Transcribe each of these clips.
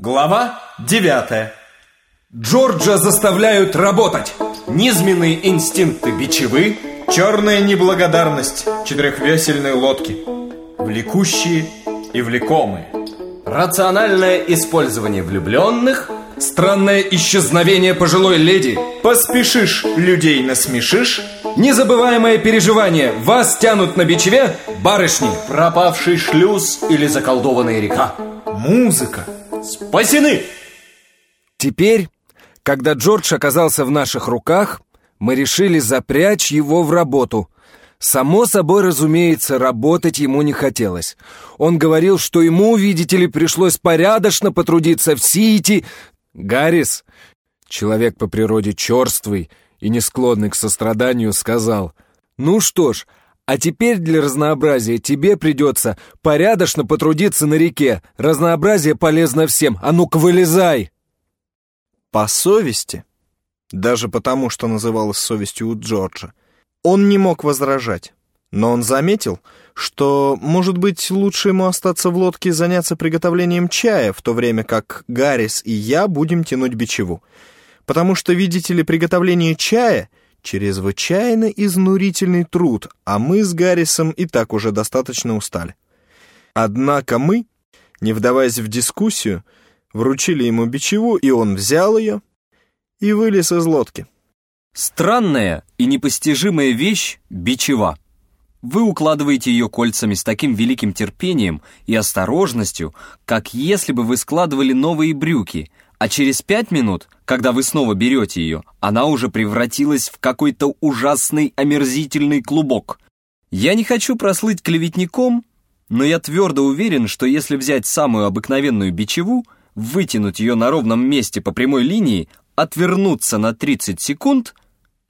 Глава 9 Джорджа заставляют работать. Низменные инстинкты бичевы, черная неблагодарность четырехвесельной лодки, влекущие и влекомые. Рациональное использование влюбленных, странное исчезновение пожилой леди, поспешишь, людей насмешишь, незабываемое переживание, вас тянут на бичеве барышни, пропавший шлюз или заколдованная река, музыка, Спасены! Теперь, когда Джордж оказался в наших руках, мы решили запрячь его в работу. Само собой, разумеется, работать ему не хотелось. Он говорил, что ему, видите ли, пришлось порядочно потрудиться в Сити. Гаррис, человек по природе черствый и не склонный к состраданию, сказал, «Ну что ж, а теперь для разнообразия тебе придется порядочно потрудиться на реке. Разнообразие полезно всем. А ну-ка вылезай!» По совести, даже потому, что называлось совестью у Джорджа, он не мог возражать. Но он заметил, что, может быть, лучше ему остаться в лодке и заняться приготовлением чая, в то время как Гаррис и я будем тянуть бичеву. Потому что, видите ли, приготовление чая — Чрезвычайно изнурительный труд, а мы с Гаррисом и так уже достаточно устали. Однако мы, не вдаваясь в дискуссию, вручили ему бичеву, и он взял ее и вылез из лодки. Странная и непостижимая вещь — бичева. Вы укладываете ее кольцами с таким великим терпением и осторожностью, как если бы вы складывали новые брюки — а через пять минут, когда вы снова берете ее, она уже превратилась в какой-то ужасный омерзительный клубок. Я не хочу прослыть клеветником, но я твердо уверен, что если взять самую обыкновенную бичеву, вытянуть ее на ровном месте по прямой линии, отвернуться на 30 секунд,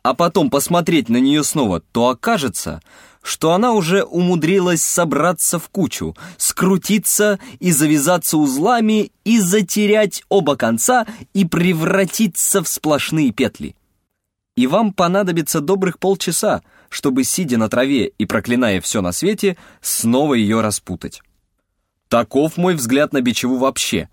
а потом посмотреть на нее снова, то окажется, что она уже умудрилась собраться в кучу, скрутиться и завязаться узлами и затерять оба конца и превратиться в сплошные петли. И вам понадобится добрых полчаса, чтобы, сидя на траве и проклиная все на свете, снова ее распутать. Таков мой взгляд на бичеву вообще.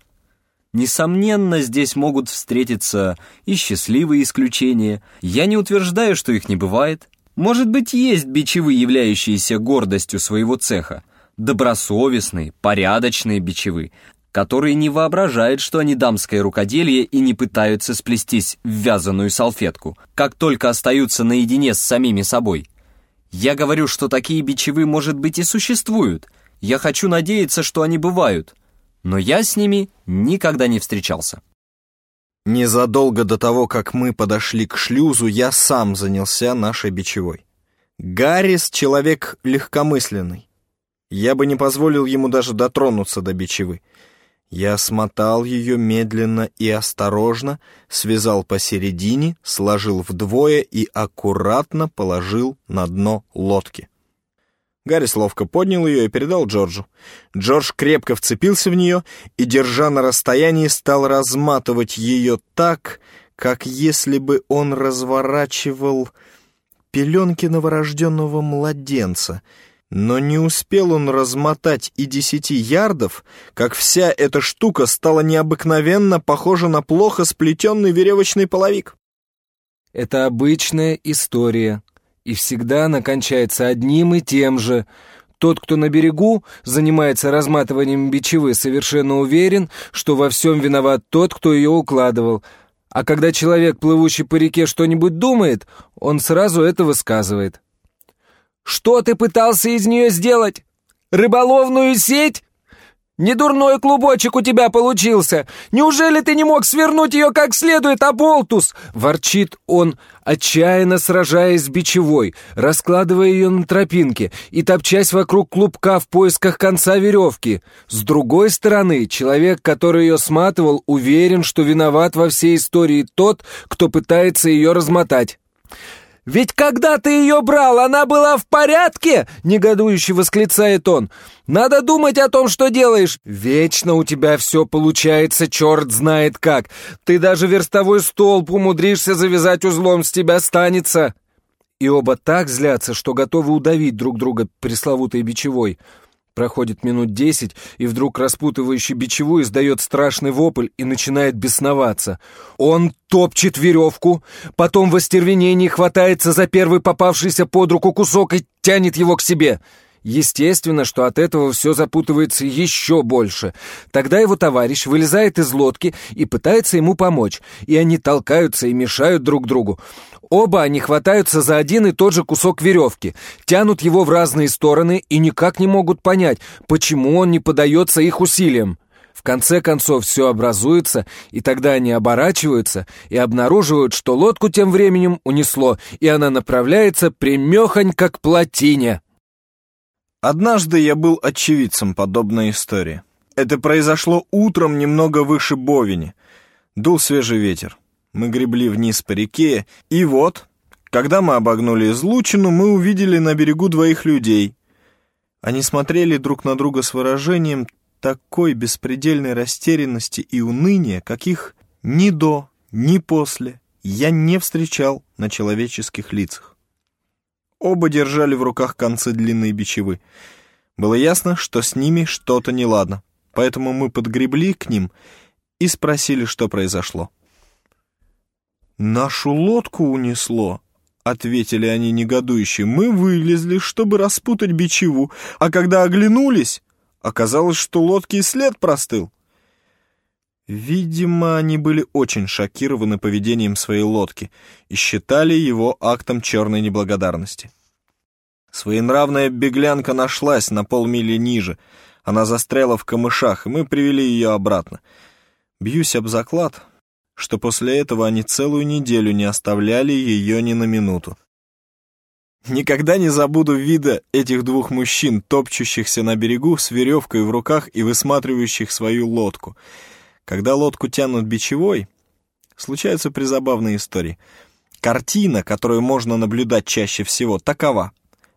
Несомненно, здесь могут встретиться и счастливые исключения. Я не утверждаю, что их не бывает. Может быть, есть бичевы, являющиеся гордостью своего цеха, добросовестные, порядочные бичевы, которые не воображают, что они дамское рукоделие и не пытаются сплестись в вязаную салфетку, как только остаются наедине с самими собой. Я говорю, что такие бичевы, может быть, и существуют. Я хочу надеяться, что они бывают. Но я с ними никогда не встречался. Незадолго до того, как мы подошли к шлюзу, я сам занялся нашей бичевой. Гаррис — человек легкомысленный. Я бы не позволил ему даже дотронуться до бичевы. Я смотал ее медленно и осторожно, связал посередине, сложил вдвое и аккуратно положил на дно лодки. Гаррис ловко поднял ее и передал Джорджу. Джордж крепко вцепился в нее и, держа на расстоянии, стал разматывать ее так, как если бы он разворачивал пеленки новорожденного младенца. Но не успел он размотать и десяти ярдов, как вся эта штука стала необыкновенно похожа на плохо сплетенный веревочный половик. «Это обычная история», и всегда она кончается одним и тем же. Тот, кто на берегу занимается разматыванием бичевы, совершенно уверен, что во всем виноват тот, кто ее укладывал. А когда человек, плывущий по реке, что-нибудь думает, он сразу это высказывает. «Что ты пытался из нее сделать? Рыболовную сеть?» «Недурной клубочек у тебя получился! Неужели ты не мог свернуть ее как следует, оболтус?» Ворчит он, отчаянно сражаясь с бичевой, раскладывая ее на тропинке и топчась вокруг клубка в поисках конца веревки. С другой стороны, человек, который ее сматывал, уверен, что виноват во всей истории тот, кто пытается ее размотать. «Ведь когда ты ее брал, она была в порядке?» — негодующе восклицает он. «Надо думать о том, что делаешь. Вечно у тебя все получается, черт знает как. Ты даже верстовой столб умудришься завязать узлом, с тебя станется». И оба так злятся, что готовы удавить друг друга пресловутой бичевой. Проходит минут десять, и вдруг распутывающий бичеву издает страшный вопль и начинает бесноваться. Он топчет веревку, потом в остервенении хватается за первый попавшийся под руку кусок и тянет его к себе — Естественно, что от этого все запутывается еще больше. Тогда его товарищ вылезает из лодки и пытается ему помочь, и они толкаются и мешают друг другу. Оба они хватаются за один и тот же кусок веревки, тянут его в разные стороны и никак не могут понять, почему он не подается их усилиям. В конце концов все образуется, и тогда они оборачиваются и обнаруживают, что лодку тем временем унесло, и она направляется прямехонько к плотине. Однажды я был очевидцем подобной истории. Это произошло утром немного выше Бовини. Дул свежий ветер. Мы гребли вниз по реке, и вот, когда мы обогнули излучину, мы увидели на берегу двоих людей. Они смотрели друг на друга с выражением такой беспредельной растерянности и уныния, каких ни до, ни после я не встречал на человеческих лицах. Оба держали в руках концы длинной бичевы. Было ясно, что с ними что-то неладно, поэтому мы подгребли к ним и спросили, что произошло. «Нашу лодку унесло», — ответили они негодующе. «Мы вылезли, чтобы распутать бичеву, а когда оглянулись, оказалось, что лодки и след простыл». Видимо, они были очень шокированы поведением своей лодки и считали его актом черной неблагодарности. Своенравная беглянка нашлась на полмили ниже. Она застряла в камышах, и мы привели ее обратно. Бьюсь об заклад, что после этого они целую неделю не оставляли ее ни на минуту. Никогда не забуду вида этих двух мужчин, топчущихся на берегу с веревкой в руках и высматривающих свою лодку — когда лодку тянут бичевой, случаются призабавные истории. Картина, которую можно наблюдать чаще всего, такова.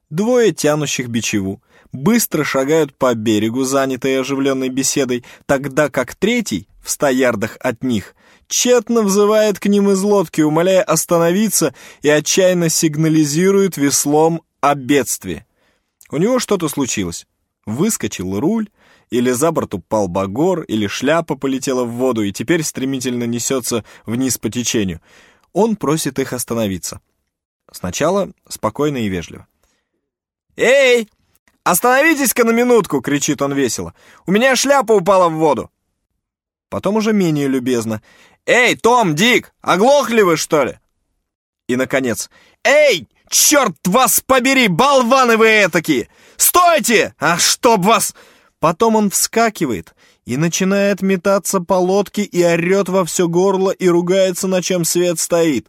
Двое тянущих бичеву быстро шагают по берегу, занятые оживленной беседой, тогда как третий, в ста ярдах от них, тщетно взывает к ним из лодки, умоляя остановиться и отчаянно сигнализирует веслом о бедствии. У него что-то случилось. Выскочил руль, или за борт упал багор, или шляпа полетела в воду и теперь стремительно несется вниз по течению. Он просит их остановиться. Сначала спокойно и вежливо. «Эй, остановитесь-ка на минутку!» — кричит он весело. «У меня шляпа упала в воду!» Потом уже менее любезно. «Эй, Том, Дик, оглохли вы, что ли?» И, наконец, «Эй, черт вас побери, болваны вы этакие! Стойте! А чтоб вас...» Потом он вскакивает и начинает метаться по лодке и орет во все горло и ругается, на чем свет стоит.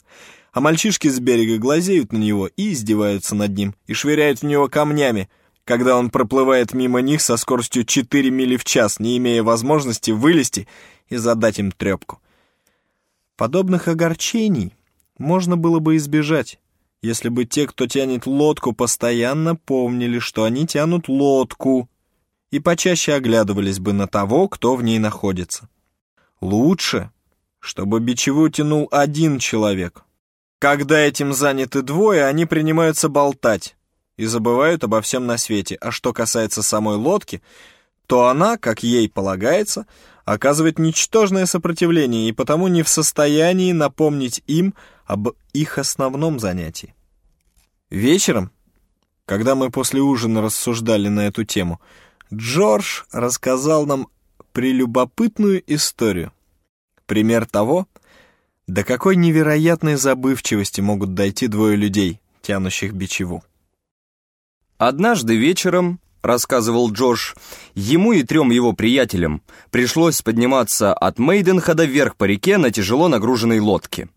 А мальчишки с берега глазеют на него и издеваются над ним, и швыряют в него камнями, когда он проплывает мимо них со скоростью 4 мили в час, не имея возможности вылезти и задать им трепку. Подобных огорчений можно было бы избежать, если бы те, кто тянет лодку, постоянно помнили, что они тянут лодку, и почаще оглядывались бы на того, кто в ней находится. Лучше, чтобы бичевую тянул один человек. Когда этим заняты двое, они принимаются болтать и забывают обо всем на свете. А что касается самой лодки, то она, как ей полагается, оказывает ничтожное сопротивление и потому не в состоянии напомнить им об их основном занятии. Вечером, когда мы после ужина рассуждали на эту тему, Джордж рассказал нам прелюбопытную историю. Пример того, до какой невероятной забывчивости могут дойти двое людей, тянущих бичеву. Однажды вечером, рассказывал Джордж, ему и трем его приятелям пришлось подниматься от Мейденхада вверх по реке на тяжело нагруженной лодке.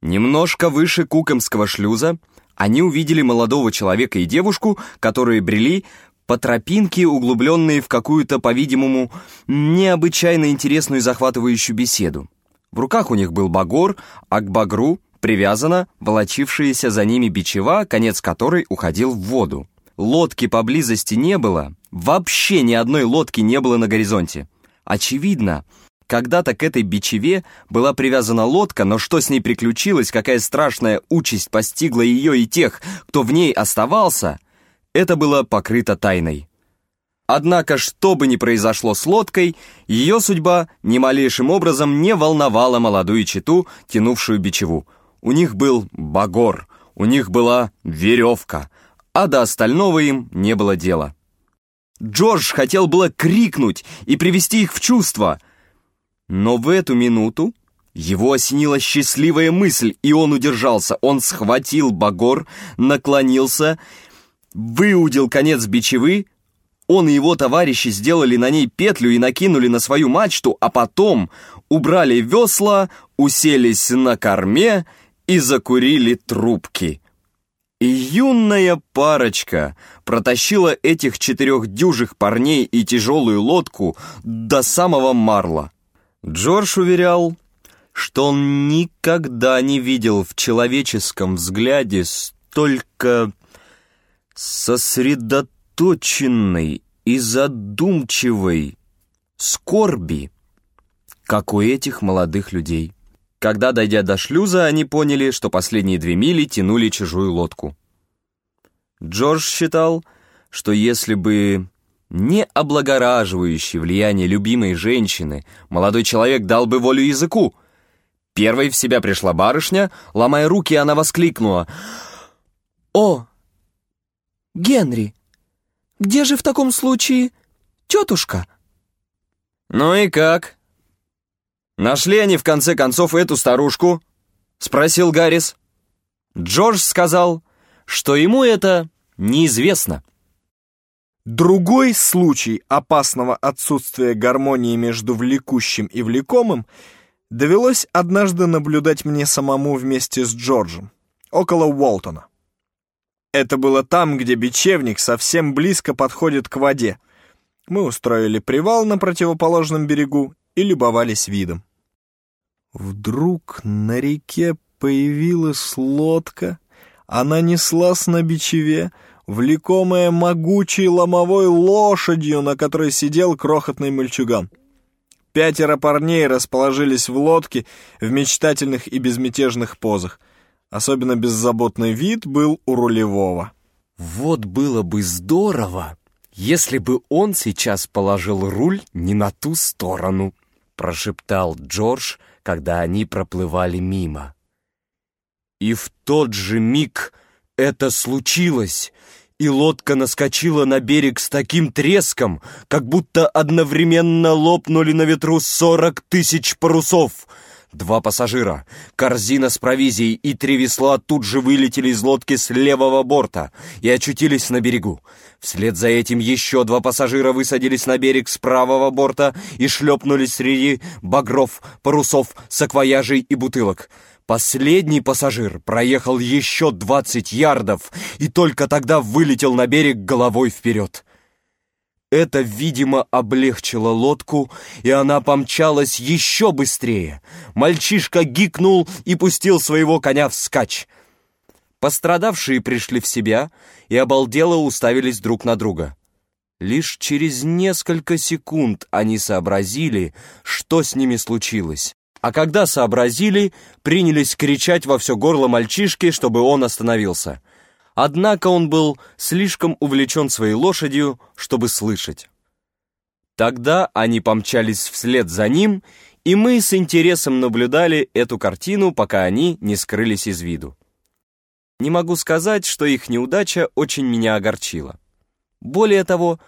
Немножко выше Кукомского шлюза они увидели молодого человека и девушку, которые брели по тропинке, углубленные в какую-то, по-видимому, необычайно интересную и захватывающую беседу. В руках у них был багор, а к багру привязана волочившаяся за ними бичева, конец которой уходил в воду. Лодки поблизости не было, вообще ни одной лодки не было на горизонте. Очевидно, когда-то к этой бичеве была привязана лодка, но что с ней приключилось, какая страшная участь постигла ее и тех, кто в ней оставался — это было покрыто тайной. Однако, что бы ни произошло с лодкой, ее судьба ни малейшим образом не волновала молодую читу, тянувшую бичеву. У них был багор, у них была веревка, а до остального им не было дела. Джордж хотел было крикнуть и привести их в чувство, но в эту минуту его осенила счастливая мысль, и он удержался. Он схватил багор, наклонился, выудил конец бичевы, он и его товарищи сделали на ней петлю и накинули на свою мачту, а потом убрали весла, уселись на корме и закурили трубки. И юная парочка протащила этих четырех дюжих парней и тяжелую лодку до самого Марла. Джордж уверял, что он никогда не видел в человеческом взгляде столько сосредоточенной и задумчивой скорби, как у этих молодых людей. Когда, дойдя до шлюза, они поняли, что последние две мили тянули чужую лодку. Джордж считал, что если бы не облагораживающее влияние любимой женщины, молодой человек дал бы волю языку. Первой в себя пришла барышня, ломая руки, она воскликнула. «О, Генри, где же в таком случае тетушка?» «Ну и как? Нашли они в конце концов эту старушку?» — спросил Гаррис. Джордж сказал, что ему это неизвестно. Другой случай опасного отсутствия гармонии между влекущим и влекомым довелось однажды наблюдать мне самому вместе с Джорджем, около Уолтона. Это было там, где бечевник совсем близко подходит к воде. Мы устроили привал на противоположном берегу и любовались видом. Вдруг на реке появилась лодка. Она неслась на бичеве, влекомая могучей ломовой лошадью, на которой сидел крохотный мальчуган. Пятеро парней расположились в лодке в мечтательных и безмятежных позах. Особенно беззаботный вид был у рулевого. Вот было бы здорово, если бы он сейчас положил руль не на ту сторону, прошептал Джордж, когда они проплывали мимо. И в тот же миг это случилось, и лодка наскочила на берег с таким треском, как будто одновременно лопнули на ветру сорок тысяч парусов — Два пассажира, корзина с провизией и три весла тут же вылетели из лодки с левого борта и очутились на берегу. Вслед за этим еще два пассажира высадились на берег с правого борта и шлепнулись среди багров, парусов, саквояжей и бутылок. Последний пассажир проехал еще двадцать ярдов и только тогда вылетел на берег головой вперед. Это, видимо, облегчило лодку, и она помчалась еще быстрее. Мальчишка гикнул и пустил своего коня вскачь. Пострадавшие пришли в себя и обалдело уставились друг на друга. Лишь через несколько секунд они сообразили, что с ними случилось. А когда сообразили, принялись кричать во все горло мальчишки, чтобы он остановился — Однако он был слишком увлечен своей лошадью, чтобы слышать. Тогда они помчались вслед за ним, и мы с интересом наблюдали эту картину, пока они не скрылись из виду. Не могу сказать, что их неудача очень меня огорчила. Более того,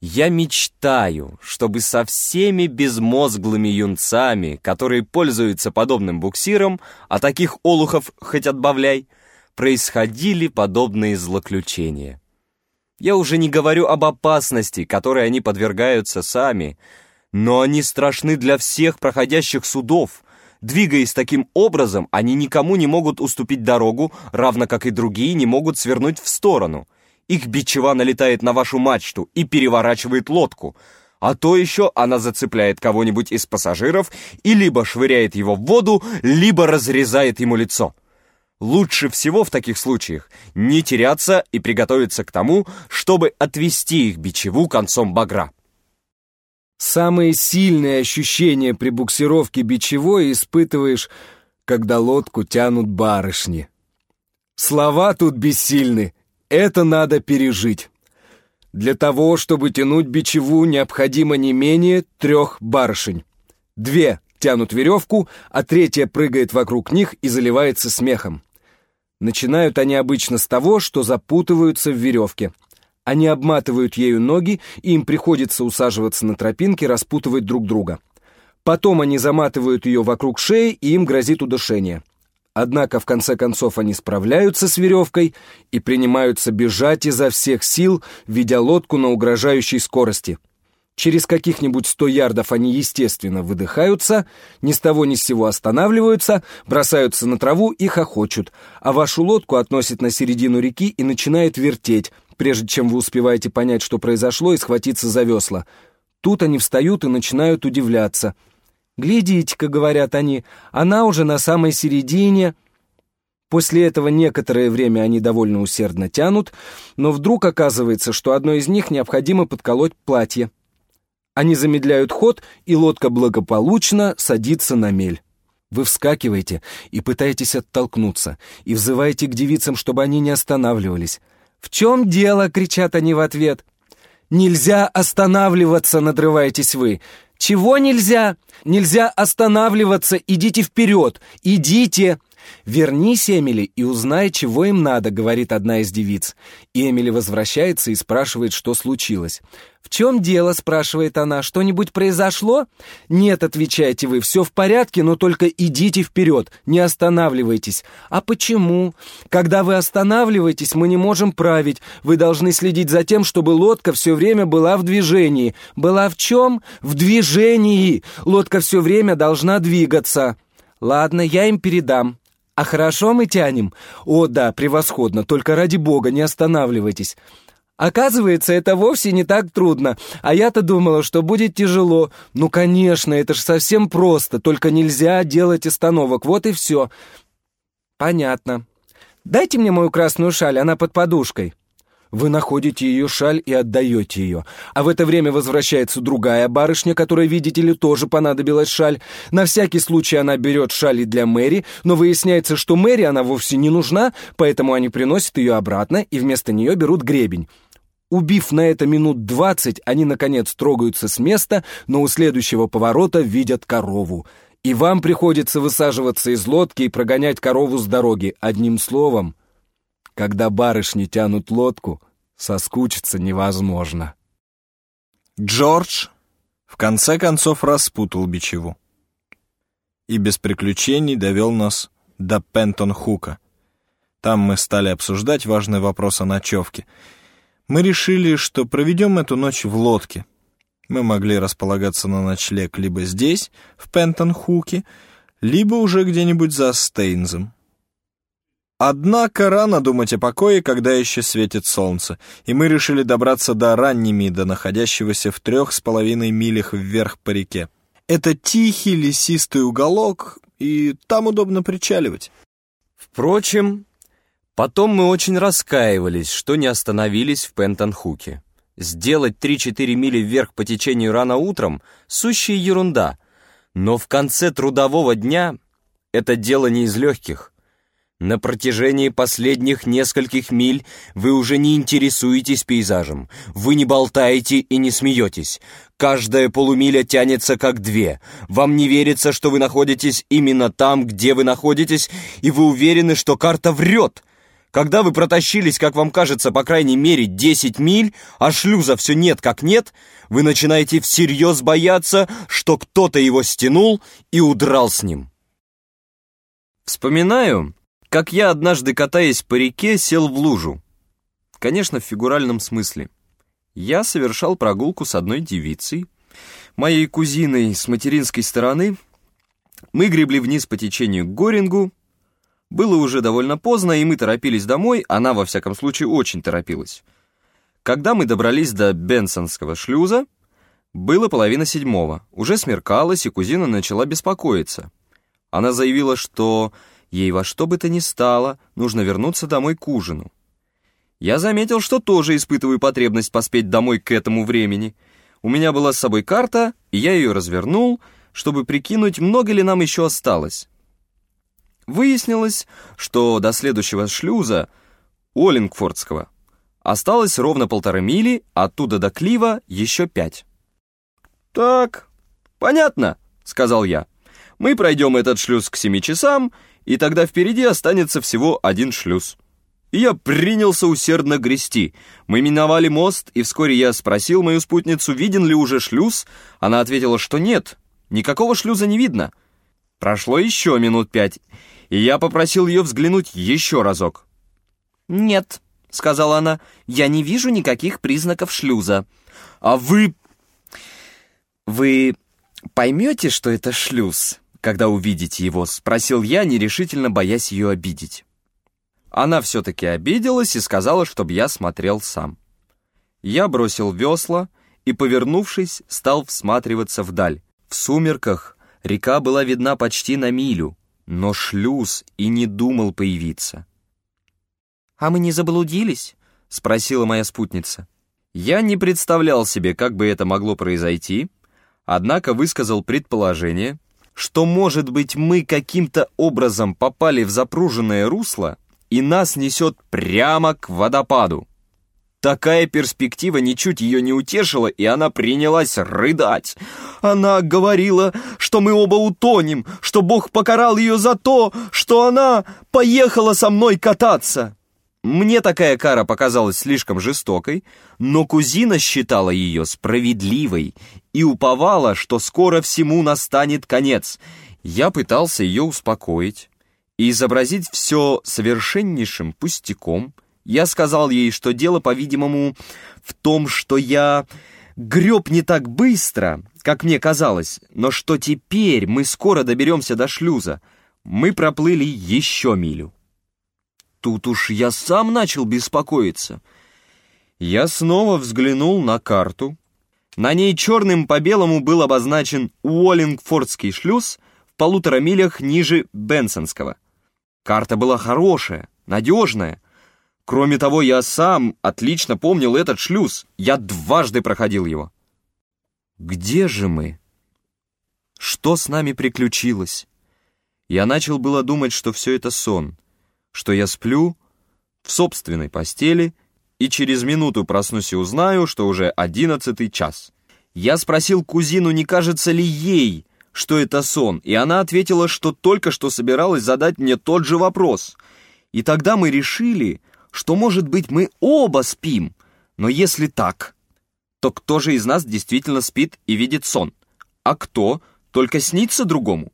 я мечтаю, чтобы со всеми безмозглыми юнцами, которые пользуются подобным буксиром, а таких олухов хоть отбавляй, происходили подобные злоключения. Я уже не говорю об опасности, которой они подвергаются сами, но они страшны для всех проходящих судов. Двигаясь таким образом, они никому не могут уступить дорогу, равно как и другие не могут свернуть в сторону. Их бичева налетает на вашу мачту и переворачивает лодку, а то еще она зацепляет кого-нибудь из пассажиров и либо швыряет его в воду, либо разрезает ему лицо. Лучше всего в таких случаях не теряться и приготовиться к тому, чтобы отвести их бичеву концом багра. Самые сильные ощущения при буксировке бичевой испытываешь, когда лодку тянут барышни. Слова тут бессильны, это надо пережить. Для того, чтобы тянуть бичеву, необходимо не менее трех барышень. Две тянут веревку, а третья прыгает вокруг них и заливается смехом. Начинают они обычно с того, что запутываются в веревке. Они обматывают ею ноги, и им приходится усаживаться на тропинке, распутывать друг друга. Потом они заматывают ее вокруг шеи, и им грозит удушение. Однако в конце концов они справляются с веревкой и принимаются бежать изо всех сил, ведя лодку на угрожающей скорости. Через каких-нибудь сто ярдов они, естественно, выдыхаются, ни с того ни с сего останавливаются, бросаются на траву и хохочут, а вашу лодку относят на середину реки и начинает вертеть, прежде чем вы успеваете понять, что произошло, и схватиться за весла. Тут они встают и начинают удивляться — «Глядите-ка», — говорят они, — «она уже на самой середине». После этого некоторое время они довольно усердно тянут, но вдруг оказывается, что одной из них необходимо подколоть платье. Они замедляют ход, и лодка благополучно садится на мель. Вы вскакиваете и пытаетесь оттолкнуться, и взываете к девицам, чтобы они не останавливались. «В чем дело?» — кричат они в ответ. «Нельзя останавливаться!» — надрываетесь вы. «Чего нельзя? Нельзя останавливаться, идите вперед! Идите!» «Вернись, Эмили, и узнай, чего им надо», — говорит одна из девиц. И Эмили возвращается и спрашивает, что случилось. «В чем дело?» — спрашивает она. «Что-нибудь произошло?» «Нет», — отвечаете вы, — «все в порядке, но только идите вперед, не останавливайтесь». «А почему?» «Когда вы останавливаетесь, мы не можем править. Вы должны следить за тем, чтобы лодка все время была в движении». «Была в чем?» «В движении! Лодка все время должна двигаться». «Ладно, я им передам». «А хорошо мы тянем?» «О, да, превосходно, только ради бога не останавливайтесь». Оказывается, это вовсе не так трудно, а я-то думала, что будет тяжело. Ну, конечно, это же совсем просто, только нельзя делать остановок, вот и все. Понятно. Дайте мне мою красную шаль, она под подушкой. Вы находите ее шаль и отдаете ее. А в это время возвращается другая барышня, которой, видите ли, тоже понадобилась шаль. На всякий случай она берет шаль и для Мэри, но выясняется, что Мэри она вовсе не нужна, поэтому они приносят ее обратно и вместо нее берут гребень. Убив на это минут двадцать, они, наконец, трогаются с места, но у следующего поворота видят корову. И вам приходится высаживаться из лодки и прогонять корову с дороги. Одним словом, когда барышни тянут лодку, соскучиться невозможно. Джордж в конце концов распутал бичеву и без приключений довел нас до Пентон-Хука. Там мы стали обсуждать важный вопрос о ночевке — мы решили, что проведем эту ночь в лодке. Мы могли располагаться на ночлег либо здесь, в Пентон-Хуке, либо уже где-нибудь за Стейнзом. Однако рано думать о покое, когда еще светит солнце, и мы решили добраться до ранними, до находящегося в трех с половиной милях вверх по реке. Это тихий лесистый уголок, и там удобно причаливать. Впрочем, Потом мы очень раскаивались, что не остановились в Пентонхуке. Сделать 3-4 мили вверх по течению рано утром — сущая ерунда. Но в конце трудового дня это дело не из легких. На протяжении последних нескольких миль вы уже не интересуетесь пейзажем, вы не болтаете и не смеетесь. Каждая полумиля тянется как две. Вам не верится, что вы находитесь именно там, где вы находитесь, и вы уверены, что карта врет — когда вы протащились, как вам кажется, по крайней мере 10 миль, а шлюза все нет как нет, вы начинаете всерьез бояться, что кто-то его стянул и удрал с ним. Вспоминаю, как я однажды, катаясь по реке, сел в лужу. Конечно, в фигуральном смысле. Я совершал прогулку с одной девицей, моей кузиной с материнской стороны. Мы гребли вниз по течению к Горингу, было уже довольно поздно, и мы торопились домой, она, во всяком случае, очень торопилась. Когда мы добрались до Бенсонского шлюза, было половина седьмого. Уже смеркалось, и кузина начала беспокоиться. Она заявила, что ей во что бы то ни стало, нужно вернуться домой к ужину. Я заметил, что тоже испытываю потребность поспеть домой к этому времени. У меня была с собой карта, и я ее развернул, чтобы прикинуть, много ли нам еще осталось. Выяснилось, что до следующего шлюза, Оллингфордского, Осталось ровно полторы мили, оттуда до Клива еще пять. «Так, понятно», — сказал я. «Мы пройдем этот шлюз к семи часам, и тогда впереди останется всего один шлюз». И я принялся усердно грести. Мы миновали мост, и вскоре я спросил мою спутницу, виден ли уже шлюз. Она ответила, что нет, никакого шлюза не видно. Прошло еще минут пять, и я попросил ее взглянуть еще разок. «Нет», — сказала она, — «я не вижу никаких признаков шлюза». «А вы...» «Вы поймете, что это шлюз, когда увидите его?» — спросил я, нерешительно боясь ее обидеть. Она все-таки обиделась и сказала, чтобы я смотрел сам. Я бросил весла и, повернувшись, стал всматриваться вдаль. В сумерках река была видна почти на милю, но шлюз и не думал появиться. «А мы не заблудились?» — спросила моя спутница. Я не представлял себе, как бы это могло произойти, однако высказал предположение, что, может быть, мы каким-то образом попали в запруженное русло и нас несет прямо к водопаду. Такая перспектива ничуть ее не утешила, и она принялась рыдать. Она говорила, что мы оба утонем, что Бог покарал ее за то, что она поехала со мной кататься. Мне такая кара показалась слишком жестокой, но кузина считала ее справедливой и уповала, что скоро всему настанет конец. Я пытался ее успокоить и изобразить все совершеннейшим пустяком. Я сказал ей, что дело, по-видимому, в том, что я греб не так быстро, как мне казалось, но что теперь мы скоро доберемся до шлюза. Мы проплыли еще милю. Тут уж я сам начал беспокоиться. Я снова взглянул на карту. На ней черным по белому был обозначен Уоллингфордский шлюз в полутора милях ниже Бенсонского. Карта была хорошая, надежная. Кроме того, я сам отлично помнил этот шлюз. Я дважды проходил его. Где же мы? Что с нами приключилось? Я начал было думать, что все это сон, что я сплю в собственной постели и через минуту проснусь и узнаю, что уже одиннадцатый час. Я спросил кузину, не кажется ли ей, что это сон, и она ответила, что только что собиралась задать мне тот же вопрос. И тогда мы решили, что, может быть, мы оба спим, но если так, то кто же из нас действительно спит и видит сон, а кто только снится другому?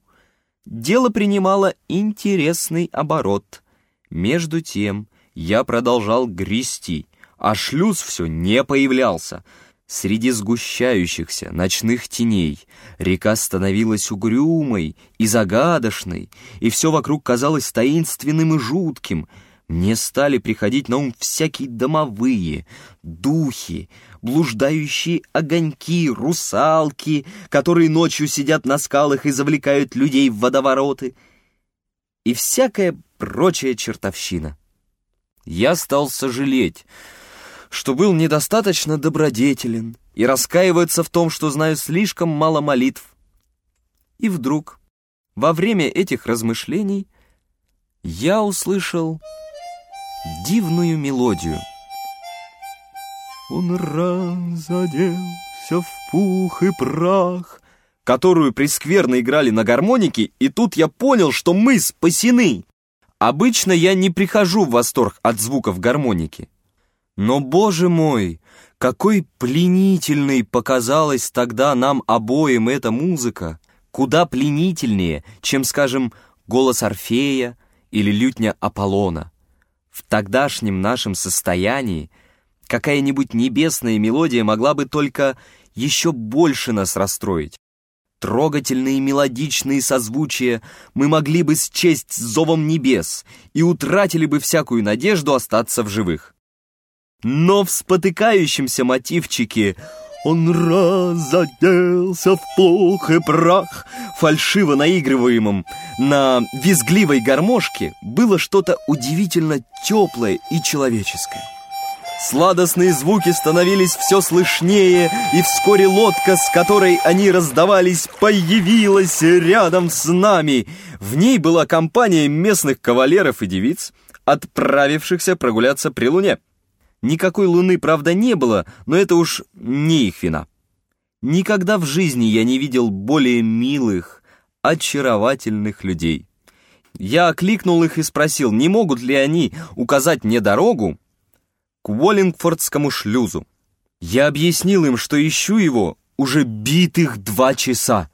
Дело принимало интересный оборот. Между тем я продолжал грести, а шлюз все не появлялся — Среди сгущающихся ночных теней река становилась угрюмой и загадочной, и все вокруг казалось таинственным и жутким. Мне стали приходить на ум всякие домовые, духи, блуждающие огоньки, русалки, которые ночью сидят на скалах и завлекают людей в водовороты, и всякая прочая чертовщина. Я стал сожалеть, что был недостаточно добродетелен и раскаивается в том, что знаю слишком мало молитв. И вдруг, во время этих размышлений, я услышал дивную мелодию. Он разоделся в пух и прах, которую прескверно играли на гармонике, и тут я понял, что мы спасены. Обычно я не прихожу в восторг от звуков гармоники. Но, боже мой, какой пленительной показалась тогда нам обоим эта музыка, куда пленительнее, чем, скажем, голос Орфея или лютня Аполлона. В тогдашнем нашем состоянии какая-нибудь небесная мелодия могла бы только еще больше нас расстроить. Трогательные мелодичные созвучия мы могли бы счесть зовом небес и утратили бы всякую надежду остаться в живых. Но в спотыкающемся мотивчике он разоделся в пух и прах, фальшиво наигрываемом на визгливой гармошке, было что-то удивительно теплое и человеческое. Сладостные звуки становились все слышнее, и вскоре лодка, с которой они раздавались, появилась рядом с нами. В ней была компания местных кавалеров и девиц, отправившихся прогуляться при луне. Никакой луны, правда, не было, но это уж не их вина. Никогда в жизни я не видел более милых, очаровательных людей. Я окликнул их и спросил, не могут ли они указать мне дорогу к Уоллингфордскому шлюзу. Я объяснил им, что ищу его уже битых два часа.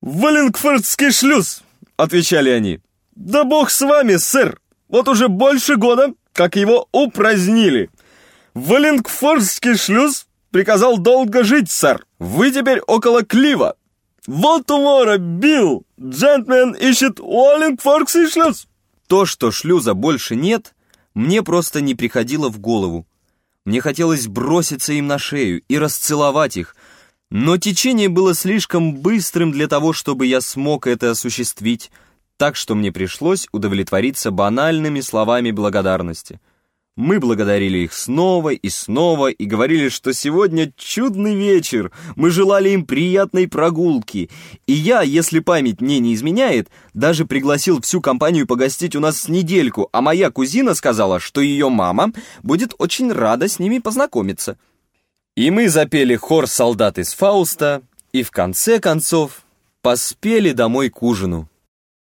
«Уоллингфордский шлюз!» — отвечали они. «Да бог с вами, сэр! Вот уже больше года, как его упразднили. Уоллингфордский шлюз приказал долго жить, сэр. Вы теперь около Клива. Вот умора, Билл! Джентльмен ищет Уоллингфордский шлюз!» То, что шлюза больше нет, мне просто не приходило в голову. Мне хотелось броситься им на шею и расцеловать их, но течение было слишком быстрым для того, чтобы я смог это осуществить, так что мне пришлось удовлетвориться банальными словами благодарности — мы благодарили их снова и снова и говорили, что сегодня чудный вечер, мы желали им приятной прогулки. И я, если память мне не изменяет, даже пригласил всю компанию погостить у нас с недельку, а моя кузина сказала, что ее мама будет очень рада с ними познакомиться. И мы запели хор солдат из Фауста и в конце концов поспели домой к ужину.